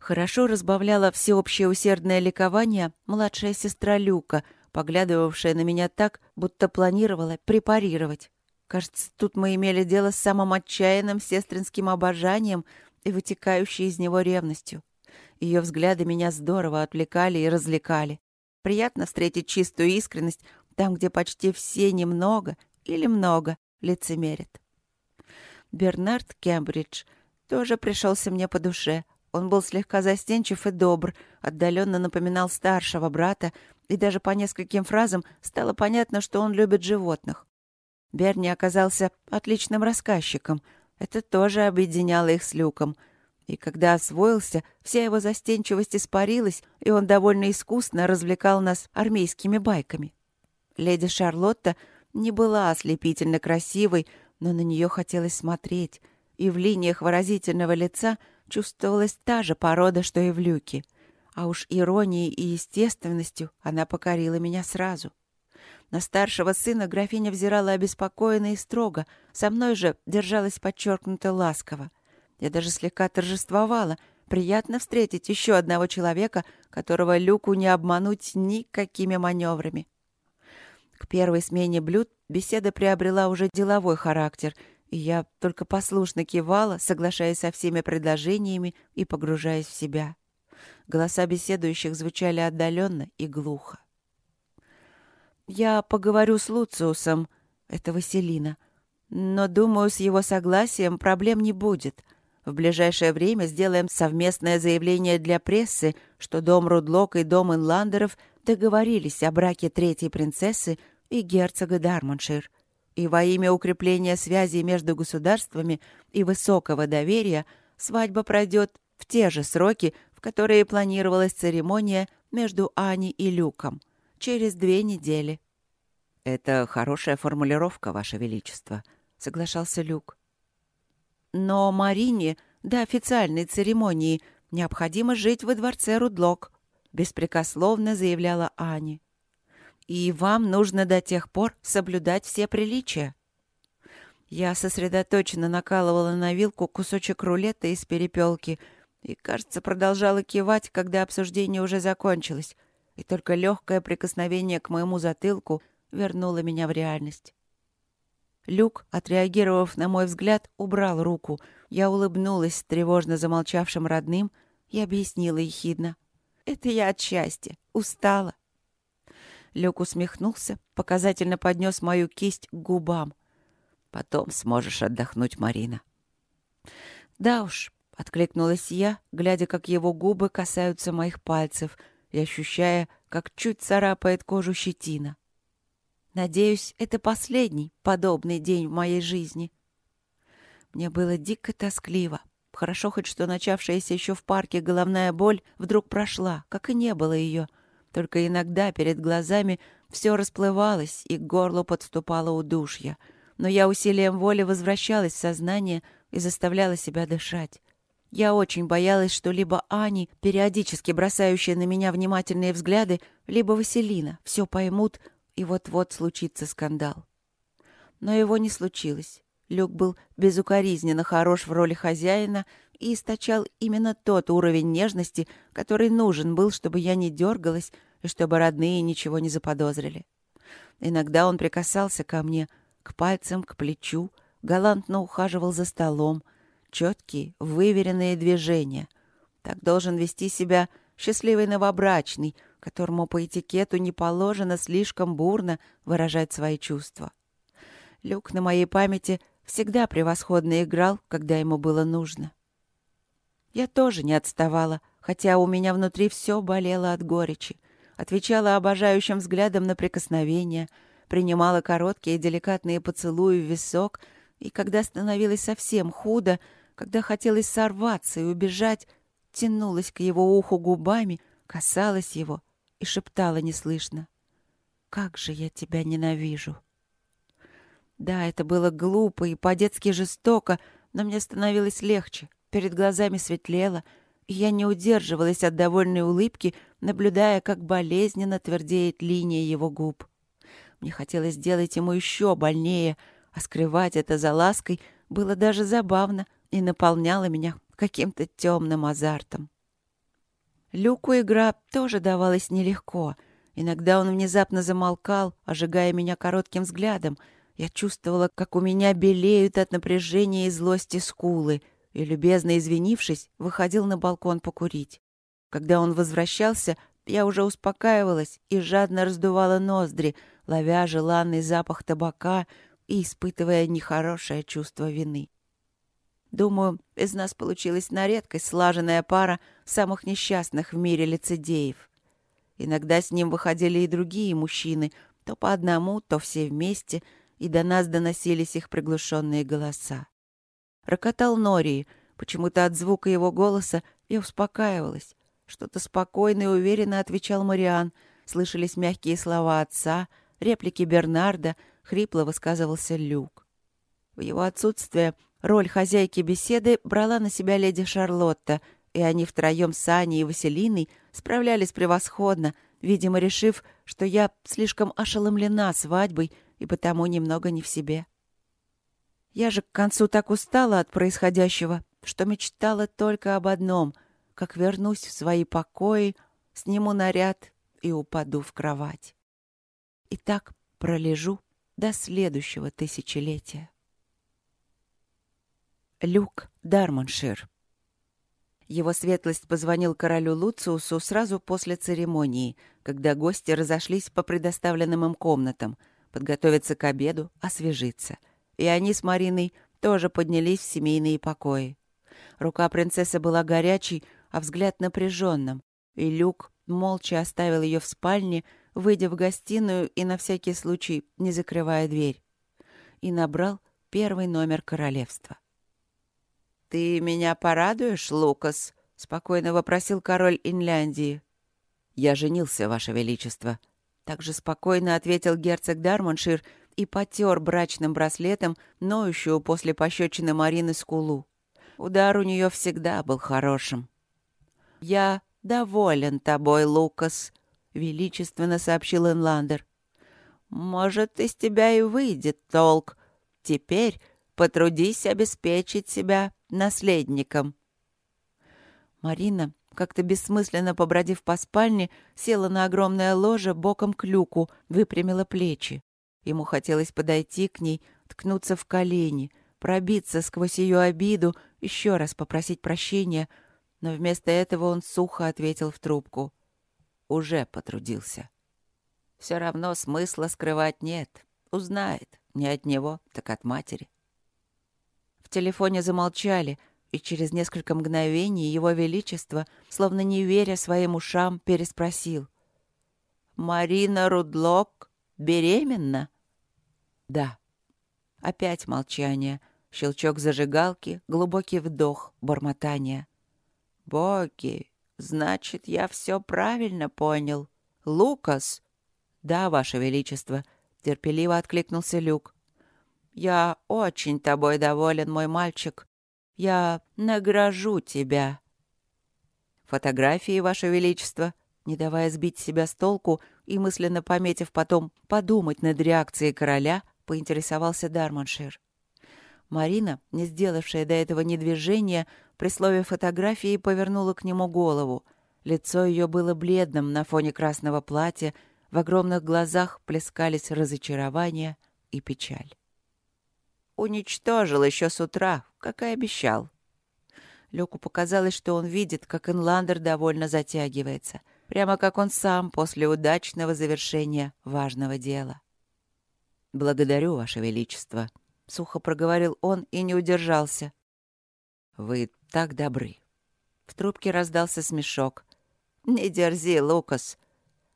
Хорошо разбавляла всеобщее усердное ликование младшая сестра Люка, поглядывавшая на меня так, будто планировала препарировать. Кажется, тут мы имели дело с самым отчаянным сестринским обожанием и вытекающей из него ревностью. Ее взгляды меня здорово отвлекали и развлекали. Приятно встретить чистую искренность там, где почти все немного или много лицемерят. Бернард Кембридж тоже пришелся мне по душе. Он был слегка застенчив и добр, отдаленно напоминал старшего брата, и даже по нескольким фразам стало понятно, что он любит животных. Берни оказался отличным рассказчиком. Это тоже объединяло их с Люком. И когда освоился, вся его застенчивость испарилась, и он довольно искусно развлекал нас армейскими байками. Леди Шарлотта не была ослепительно красивой, но на нее хотелось смотреть, и в линиях выразительного лица чувствовалась та же порода, что и в люке. А уж иронией и естественностью она покорила меня сразу. На старшего сына графиня взирала обеспокоенно и строго, со мной же держалась подчеркнуто ласково. Я даже слегка торжествовала. Приятно встретить еще одного человека, которого Люку не обмануть никакими маневрами. К первой смене блюд беседа приобрела уже деловой характер, я только послушно кивала, соглашаясь со всеми предложениями и погружаясь в себя. Голоса беседующих звучали отдаленно и глухо. «Я поговорю с Луциусом», — это Василина, «но, думаю, с его согласием проблем не будет. В ближайшее время сделаем совместное заявление для прессы, что дом Рудлок и дом Инландеров договорились о браке третьей принцессы и герцога Дармоншир. И во имя укрепления связей между государствами и высокого доверия свадьба пройдет в те же сроки, в которые планировалась церемония между Аней и Люком, через две недели. «Это хорошая формулировка, Ваше Величество», — соглашался Люк. «Но Марине до официальной церемонии необходимо жить во дворце Рудлок», — беспрекословно заявляла Ани и вам нужно до тех пор соблюдать все приличия. Я сосредоточенно накалывала на вилку кусочек рулета из перепелки и, кажется, продолжала кивать, когда обсуждение уже закончилось, и только легкое прикосновение к моему затылку вернуло меня в реальность. Люк, отреагировав на мой взгляд, убрал руку. Я улыбнулась тревожно замолчавшим родным и объяснила ехидно. «Это я от счастья. Устала. Люк усмехнулся, показательно поднес мою кисть к губам. «Потом сможешь отдохнуть, Марина». «Да уж», — откликнулась я, глядя, как его губы касаются моих пальцев и ощущая, как чуть царапает кожу щетина. «Надеюсь, это последний подобный день в моей жизни». Мне было дико тоскливо. Хорошо хоть, что начавшаяся еще в парке головная боль вдруг прошла, как и не было ее — только иногда перед глазами все расплывалось, и к горлу подступало удушье. Но я усилием воли возвращалась в сознание и заставляла себя дышать. Я очень боялась, что либо Ани, периодически бросающая на меня внимательные взгляды, либо Василина все поймут, и вот-вот случится скандал. Но его не случилось. Люк был безукоризненно хорош в роли хозяина и источал именно тот уровень нежности, который нужен был, чтобы я не дергалась и чтобы родные ничего не заподозрили. Иногда он прикасался ко мне, к пальцам, к плечу, галантно ухаживал за столом. Четкие, выверенные движения. Так должен вести себя счастливый новобрачный, которому по этикету не положено слишком бурно выражать свои чувства. Люк на моей памяти всегда превосходно играл, когда ему было нужно. Я тоже не отставала, хотя у меня внутри все болело от горечи. Отвечала обожающим взглядом на прикосновения, принимала короткие деликатные поцелуи в висок, и когда становилось совсем худо, когда хотелось сорваться и убежать, тянулась к его уху губами, касалась его и шептала неслышно. «Как же я тебя ненавижу!» Да, это было глупо и по-детски жестоко, но мне становилось легче — Перед глазами светлело, и я не удерживалась от довольной улыбки, наблюдая, как болезненно твердеет линия его губ. Мне хотелось сделать ему еще больнее, а скрывать это за лаской было даже забавно и наполняло меня каким-то темным азартом. Люку игра тоже давалась нелегко. Иногда он внезапно замолкал, ожигая меня коротким взглядом. Я чувствовала, как у меня белеют от напряжения и злости скулы, и, любезно извинившись, выходил на балкон покурить. Когда он возвращался, я уже успокаивалась и жадно раздувала ноздри, ловя желанный запах табака и испытывая нехорошее чувство вины. Думаю, из нас получилась на редкость слаженная пара самых несчастных в мире лицедеев. Иногда с ним выходили и другие мужчины, то по одному, то все вместе, и до нас доносились их приглушенные голоса. Рокотал Нории. Почему-то от звука его голоса я успокаивалась. Что-то спокойно и уверенно отвечал Мариан. Слышались мягкие слова отца, реплики Бернарда, хрипло высказывался Люк. В его отсутствие роль хозяйки беседы брала на себя леди Шарлотта, и они втроем с Аней и Василиной справлялись превосходно, видимо, решив, что я слишком ошеломлена свадьбой и потому немного не в себе. Я же к концу так устала от происходящего, что мечтала только об одном — как вернусь в свои покои, сниму наряд и упаду в кровать. И так пролежу до следующего тысячелетия. Люк Дармоншир Его светлость позвонил королю Луциусу сразу после церемонии, когда гости разошлись по предоставленным им комнатам, подготовиться к обеду, освежиться. И они с Мариной тоже поднялись в семейные покои. Рука принцессы была горячей, а взгляд напряженным, и Люк молча оставил ее в спальне, выйдя в гостиную и на всякий случай не закрывая дверь, и набрал первый номер королевства. «Ты меня порадуешь, Лукас?» — спокойно вопросил король Инляндии. «Я женился, Ваше Величество», — также спокойно ответил герцог Дармоншир и потер брачным браслетом ноющую после пощечины Марины скулу. Удар у нее всегда был хорошим. «Я доволен тобой, Лукас», — величественно сообщил Энландер. «Может, из тебя и выйдет толк. Теперь потрудись обеспечить себя наследником». Марина, как-то бессмысленно побродив по спальне, села на огромное ложе боком к люку, выпрямила плечи. Ему хотелось подойти к ней, ткнуться в колени, пробиться сквозь ее обиду, еще раз попросить прощения — но вместо этого он сухо ответил в трубку. Уже потрудился. Все равно смысла скрывать нет. Узнает. Не от него, так от матери. В телефоне замолчали, и через несколько мгновений его величество, словно не веря своим ушам, переспросил. «Марина Рудлок беременна?» «Да». Опять молчание. Щелчок зажигалки, глубокий вдох, бормотание. «Боги, значит, я все правильно понял. Лукас?» «Да, Ваше Величество», — терпеливо откликнулся Люк. «Я очень тобой доволен, мой мальчик. Я награжу тебя». «Фотографии, Ваше Величество», не давая сбить себя с толку и мысленно пометив потом подумать над реакцией короля, поинтересовался Дарманшир. Марина, не сделавшая до этого ни движения, при слове фотографии повернула к нему голову. Лицо ее было бледным на фоне красного платья, в огромных глазах плескались разочарование и печаль. «Уничтожил еще с утра, как и обещал». Люку показалось, что он видит, как Инландер довольно затягивается, прямо как он сам после удачного завершения важного дела. «Благодарю, Ваше Величество», — сухо проговорил он и не удержался. «Вы так добры». В трубке раздался смешок. «Не дерзи, Лукас».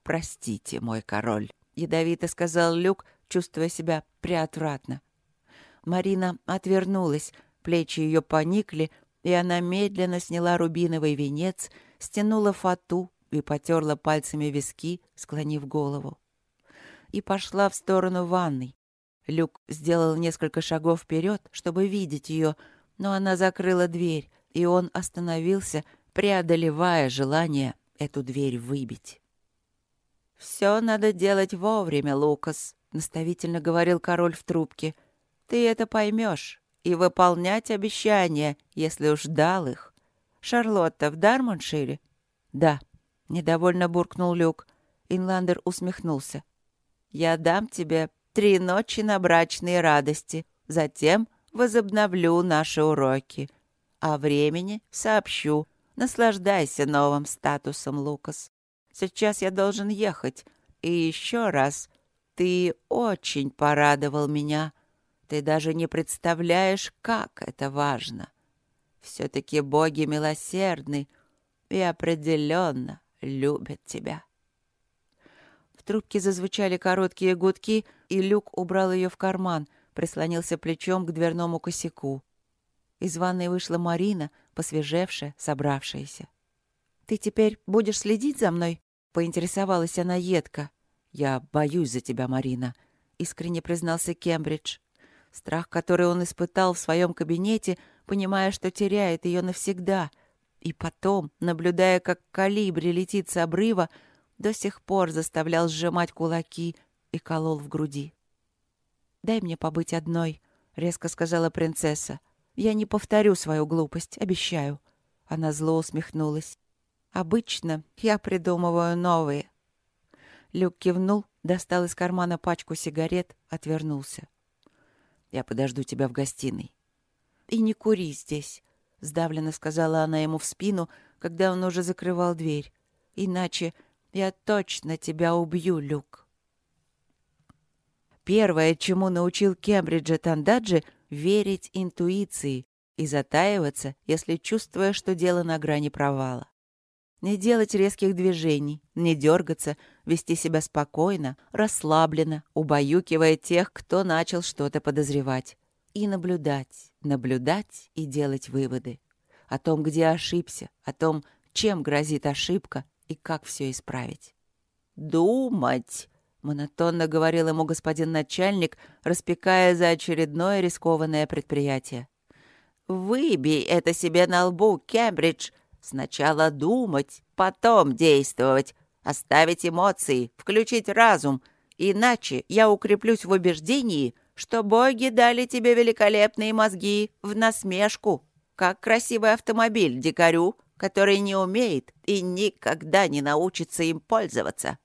«Простите, мой король», — ядовито сказал Люк, чувствуя себя приотвратно. Марина отвернулась, плечи ее поникли, и она медленно сняла рубиновый венец, стянула фату и потерла пальцами виски, склонив голову. И пошла в сторону ванной. Люк сделал несколько шагов вперед, чтобы видеть ее, но она закрыла дверь, и он остановился, преодолевая желание эту дверь выбить. «Все надо делать вовремя, Лукас», — наставительно говорил король в трубке. «Ты это поймешь и выполнять обещания, если уж дал их. Шарлотта в Дармоншире?» «Да», — недовольно буркнул Люк. Инландер усмехнулся. «Я дам тебе три ночи на брачные радости. Затем возобновлю наши уроки. О времени сообщу. Наслаждайся новым статусом, Лукас. Сейчас я должен ехать. И еще раз, ты очень порадовал меня. Ты даже не представляешь, как это важно. Все-таки боги милосердны и определенно любят тебя. В трубке зазвучали короткие гудки, и Люк убрал ее в карман, прислонился плечом к дверному косяку. Из ванной вышла Марина, посвежевшая, собравшаяся. «Ты теперь будешь следить за мной?» — поинтересовалась она едко. «Я боюсь за тебя, Марина», — искренне признался Кембридж. Страх, который он испытал в своем кабинете, понимая, что теряет ее навсегда, и потом, наблюдая, как калибри летит с обрыва, до сих пор заставлял сжимать кулаки и колол в груди. «Дай мне побыть одной», — резко сказала принцесса. Я не повторю свою глупость, обещаю. Она зло усмехнулась. Обычно я придумываю новые. Люк кивнул, достал из кармана пачку сигарет, отвернулся. Я подожду тебя в гостиной. И не кури здесь, сдавленно сказала она ему в спину, когда он уже закрывал дверь. Иначе я точно тебя убью, Люк. Первое, чему научил Кембриджа Тандаджи, верить интуиции и затаиваться, если чувствуешь, что дело на грани провала. Не делать резких движений, не дергаться, вести себя спокойно, расслабленно, убаюкивая тех, кто начал что-то подозревать. И наблюдать, наблюдать и делать выводы. О том, где ошибся, о том, чем грозит ошибка и как все исправить. «Думать!» Монотонно говорил ему господин начальник, распекая за очередное рискованное предприятие. «Выбей это себе на лбу, Кембридж! Сначала думать, потом действовать, оставить эмоции, включить разум, иначе я укреплюсь в убеждении, что боги дали тебе великолепные мозги в насмешку, как красивый автомобиль дикарю, который не умеет и никогда не научится им пользоваться».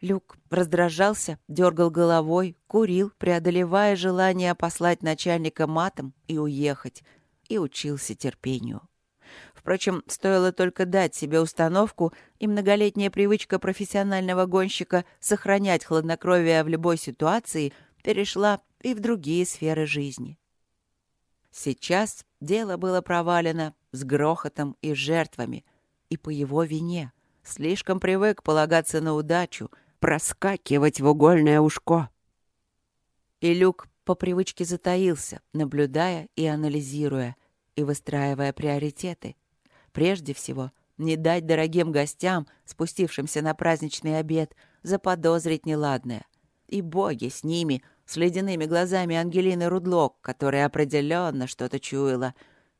Люк раздражался, дергал головой, курил, преодолевая желание послать начальника матом и уехать, и учился терпению. Впрочем, стоило только дать себе установку, и многолетняя привычка профессионального гонщика сохранять хладнокровие в любой ситуации перешла и в другие сферы жизни. Сейчас дело было провалено с грохотом и жертвами, и по его вине. Слишком привык полагаться на удачу — проскакивать в угольное ушко. И Люк по привычке затаился, наблюдая и анализируя, и выстраивая приоритеты. Прежде всего, не дать дорогим гостям, спустившимся на праздничный обед, заподозрить неладное. И боги с ними, с ледяными глазами Ангелины Рудлок, которая определенно что-то чуяла,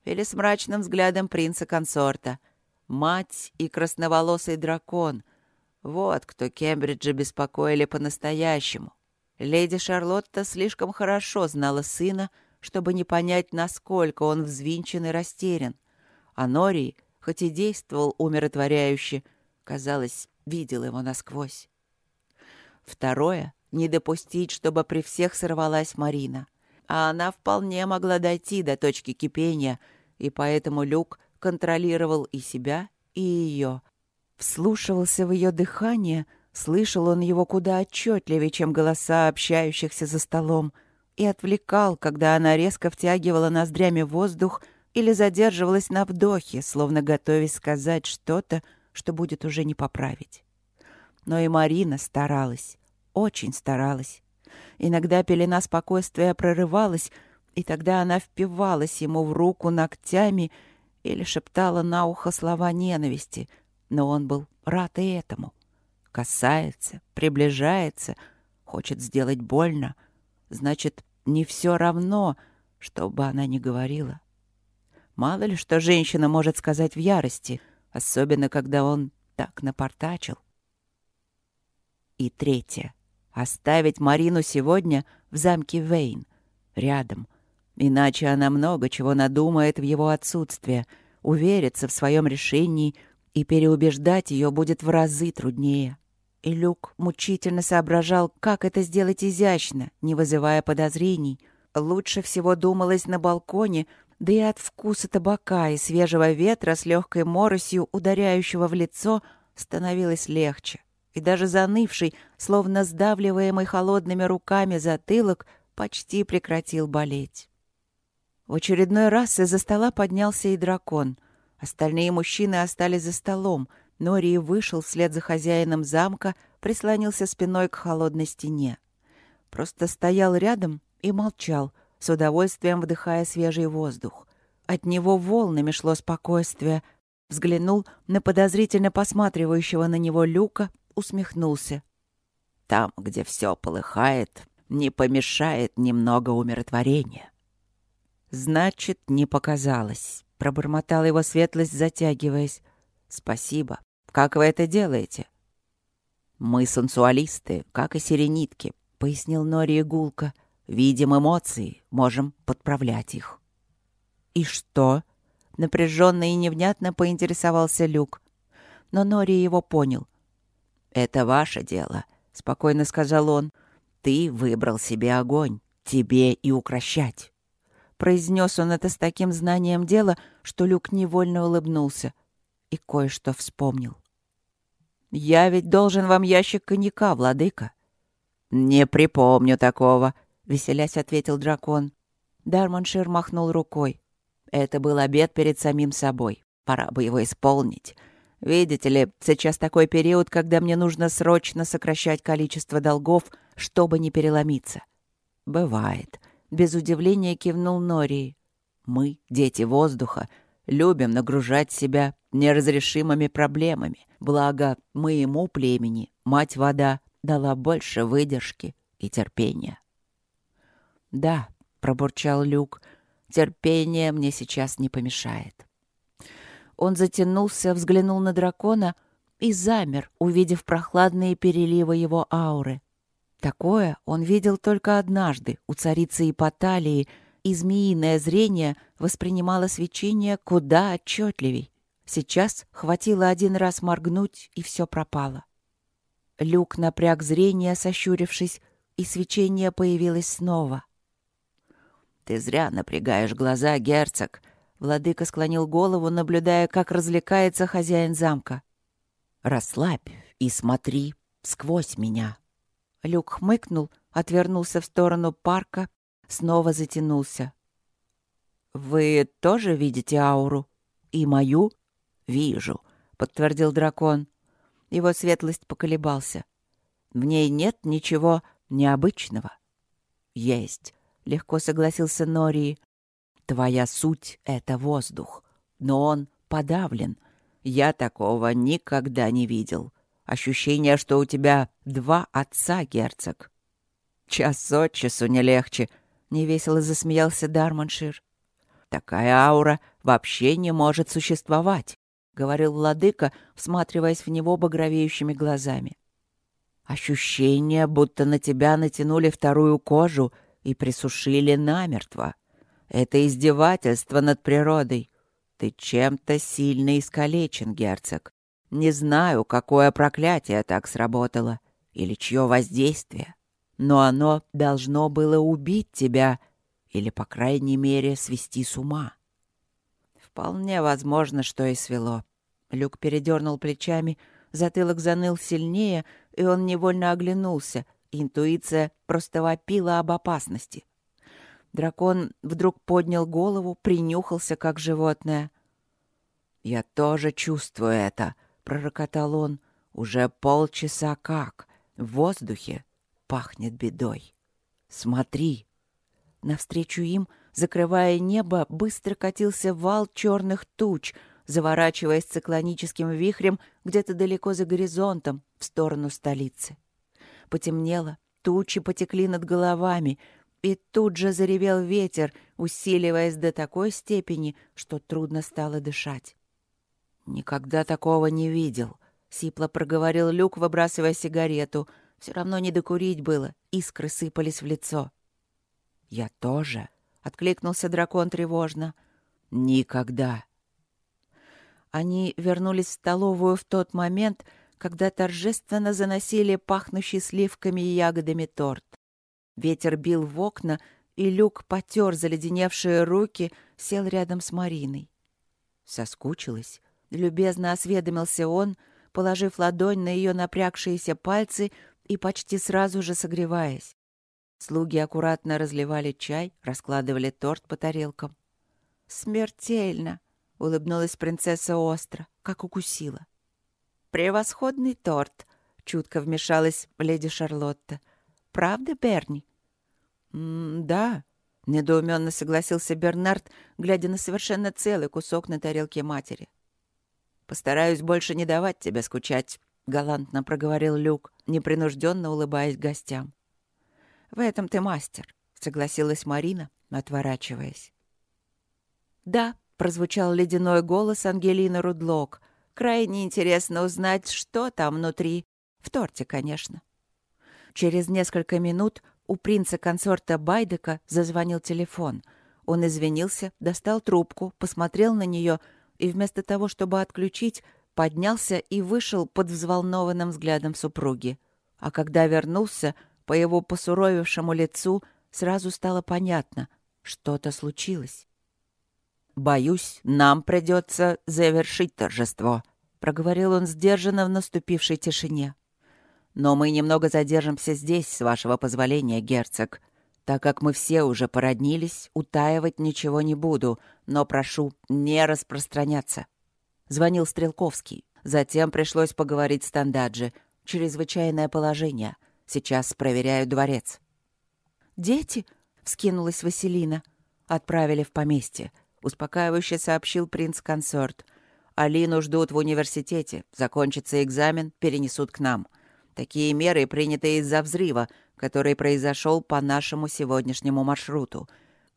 или с мрачным взглядом принца-консорта. Мать и красноволосый дракон — вот кто Кембриджа беспокоили по-настоящему. Леди Шарлотта слишком хорошо знала сына, чтобы не понять, насколько он взвинчен и растерян. А Норий, хоть и действовал умиротворяюще, казалось, видел его насквозь. Второе — не допустить, чтобы при всех сорвалась Марина. А она вполне могла дойти до точки кипения, и поэтому Люк контролировал и себя, и ее, Вслушивался в ее дыхание, слышал он его куда отчетливее, чем голоса общающихся за столом, и отвлекал, когда она резко втягивала ноздрями воздух или задерживалась на вдохе, словно готовясь сказать что-то, что будет уже не поправить. Но и Марина старалась, очень старалась. Иногда пелена спокойствия прорывалась, и тогда она впивалась ему в руку ногтями или шептала на ухо слова ненависти — но он был рад и этому. Касается, приближается, хочет сделать больно. Значит, не все равно, что бы она ни говорила. Мало ли, что женщина может сказать в ярости, особенно когда он так напортачил. И третье. Оставить Марину сегодня в замке Вейн, рядом. Иначе она много чего надумает в его отсутствие, уверится в своем решении — и переубеждать ее будет в разы труднее. И Люк мучительно соображал, как это сделать изящно, не вызывая подозрений. Лучше всего думалось на балконе, да и от вкуса табака и свежего ветра с легкой моросью, ударяющего в лицо, становилось легче. И даже занывший, словно сдавливаемый холодными руками затылок, почти прекратил болеть. В очередной раз из-за стола поднялся и дракон. Остальные мужчины остались за столом — Нори вышел вслед за хозяином замка, прислонился спиной к холодной стене. Просто стоял рядом и молчал, с удовольствием вдыхая свежий воздух. От него волнами шло спокойствие. Взглянул на подозрительно посматривающего на него Люка, усмехнулся. «Там, где все полыхает, не помешает немного умиротворения». «Значит, не показалось», — пробормотала его светлость, затягиваясь. «Спасибо. Как вы это делаете?» «Мы сенсуалисты, как и сиренитки», — пояснил Нори Гулка. «Видим эмоции, можем подправлять их». «И что?» — напряженно и невнятно поинтересовался Люк. Но Нори его понял. «Это ваше дело», — спокойно сказал он. «Ты выбрал себе огонь, тебе и укращать». Произнес он это с таким знанием дела, что Люк невольно улыбнулся и кое-что вспомнил. «Я ведь должен вам ящик коньяка, владыка». «Не припомню такого», — веселясь ответил дракон. Дарманшир махнул рукой. «Это был обед перед самим собой. Пора бы его исполнить. Видите ли, сейчас такой период, когда мне нужно срочно сокращать количество долгов, чтобы не переломиться». «Бывает», — без удивления кивнул Нории. «Мы, дети воздуха, любим нагружать себя неразрешимыми проблемами. Благо, моему племени мать-вода дала больше выдержки и терпения. «Да», — пробурчал Люк, — «терпение мне сейчас не помешает». Он затянулся, взглянул на дракона и замер, увидев прохладные переливы его ауры. Такое он видел только однажды у царицы Ипоталии — и змеиное зрение воспринимало свечение куда отчетливей. Сейчас хватило один раз моргнуть, и все пропало. Люк напряг зрение, сощурившись, и свечение появилось снова. «Ты зря напрягаешь глаза, герцог!» Владыка склонил голову, наблюдая, как развлекается хозяин замка. «Расслабь и смотри сквозь меня». Люк хмыкнул, отвернулся в сторону парка снова затянулся. «Вы тоже видите ауру? И мою?» «Вижу», — подтвердил дракон. Его светлость поколебался. «В ней нет ничего необычного». «Есть», — легко согласился Нории. «Твоя суть — это воздух, но он подавлен. Я такого никогда не видел. Ощущение, что у тебя два отца, герцог». «Час от часу не легче», — невесело засмеялся Дарманшир. «Такая аура вообще не может существовать», — говорил владыка, всматриваясь в него багровеющими глазами. «Ощущение, будто на тебя натянули вторую кожу и присушили намертво. Это издевательство над природой. Ты чем-то сильно искалечен, герцог. Не знаю, какое проклятие так сработало или чье воздействие но оно должно было убить тебя или, по крайней мере, свести с ума. Вполне возможно, что и свело. Люк передернул плечами, затылок заныл сильнее, и он невольно оглянулся. Интуиция просто вопила об опасности. Дракон вдруг поднял голову, принюхался, как животное. «Я тоже чувствую это», — пророкотал он. «Уже полчаса как. В воздухе пахнет бедой. Смотри!» Навстречу им, закрывая небо, быстро катился вал черных туч, заворачиваясь циклоническим вихрем где-то далеко за горизонтом, в сторону столицы. Потемнело, тучи потекли над головами, и тут же заревел ветер, усиливаясь до такой степени, что трудно стало дышать. «Никогда такого не видел», — сипло проговорил Люк, выбрасывая сигарету — все равно не докурить было, искры сыпались в лицо. «Я тоже», — откликнулся дракон тревожно. «Никогда». Они вернулись в столовую в тот момент, когда торжественно заносили пахнущий сливками и ягодами торт. Ветер бил в окна, и Люк потер заледеневшие руки, сел рядом с Мариной. Соскучилась. Любезно осведомился он, положив ладонь на ее напрягшиеся пальцы и почти сразу же согреваясь. Слуги аккуратно разливали чай, раскладывали торт по тарелкам. «Смертельно!» — улыбнулась принцесса остро, как укусила. «Превосходный торт!» — чутко вмешалась леди Шарлотта. «Правда, Берни?» «Да», — недоуменно согласился Бернард, глядя на совершенно целый кусок на тарелке матери. «Постараюсь больше не давать тебе скучать», — галантно проговорил Люк, непринужденно улыбаясь гостям. «В этом ты мастер», — согласилась Марина, отворачиваясь. «Да», — прозвучал ледяной голос Ангелины Рудлок. «Крайне интересно узнать, что там внутри. В торте, конечно». Через несколько минут у принца-консорта Байдека зазвонил телефон. Он извинился, достал трубку, посмотрел на нее и вместо того, чтобы отключить, поднялся и вышел под взволнованным взглядом супруги. А когда вернулся, по его посуровевшему лицу сразу стало понятно, что-то случилось. «Боюсь, нам придется завершить торжество», — проговорил он сдержанно в наступившей тишине. «Но мы немного задержимся здесь, с вашего позволения, герцог. Так как мы все уже породнились, утаивать ничего не буду, но прошу не распространяться». Звонил Стрелковский. Затем пришлось поговорить с Тандаджи. Чрезвычайное положение. Сейчас проверяю дворец. «Дети?» — вскинулась Василина. «Отправили в поместье», — успокаивающе сообщил принц-консорт. «Алину ждут в университете. Закончится экзамен, перенесут к нам. Такие меры приняты из-за взрыва, который произошел по нашему сегодняшнему маршруту.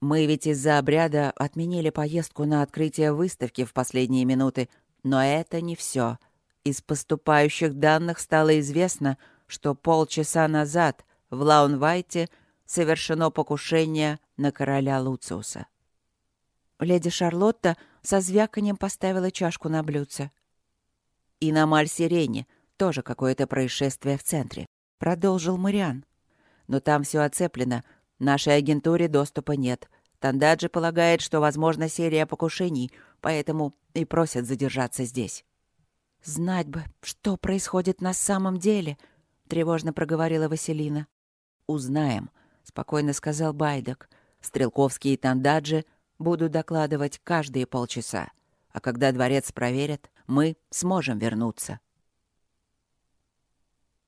Мы ведь из-за обряда отменили поездку на открытие выставки в последние минуты, но это не все. Из поступающих данных стало известно, что полчаса назад в Лаунвайте совершено покушение на короля Луциуса. Леди Шарлотта со звяканием поставила чашку на блюдце. И на Маль-Сирене — тоже какое-то происшествие в центре. Продолжил Мариан. Но там все оцеплено. Нашей агентуре доступа нет. Тандаджи полагает, что возможна серия покушений, поэтому и просят задержаться здесь. «Знать бы, что происходит на самом деле», — тревожно проговорила Василина. «Узнаем», — спокойно сказал Байдак. «Стрелковские Тандаджи будут докладывать каждые полчаса. А когда дворец проверят, мы сможем вернуться».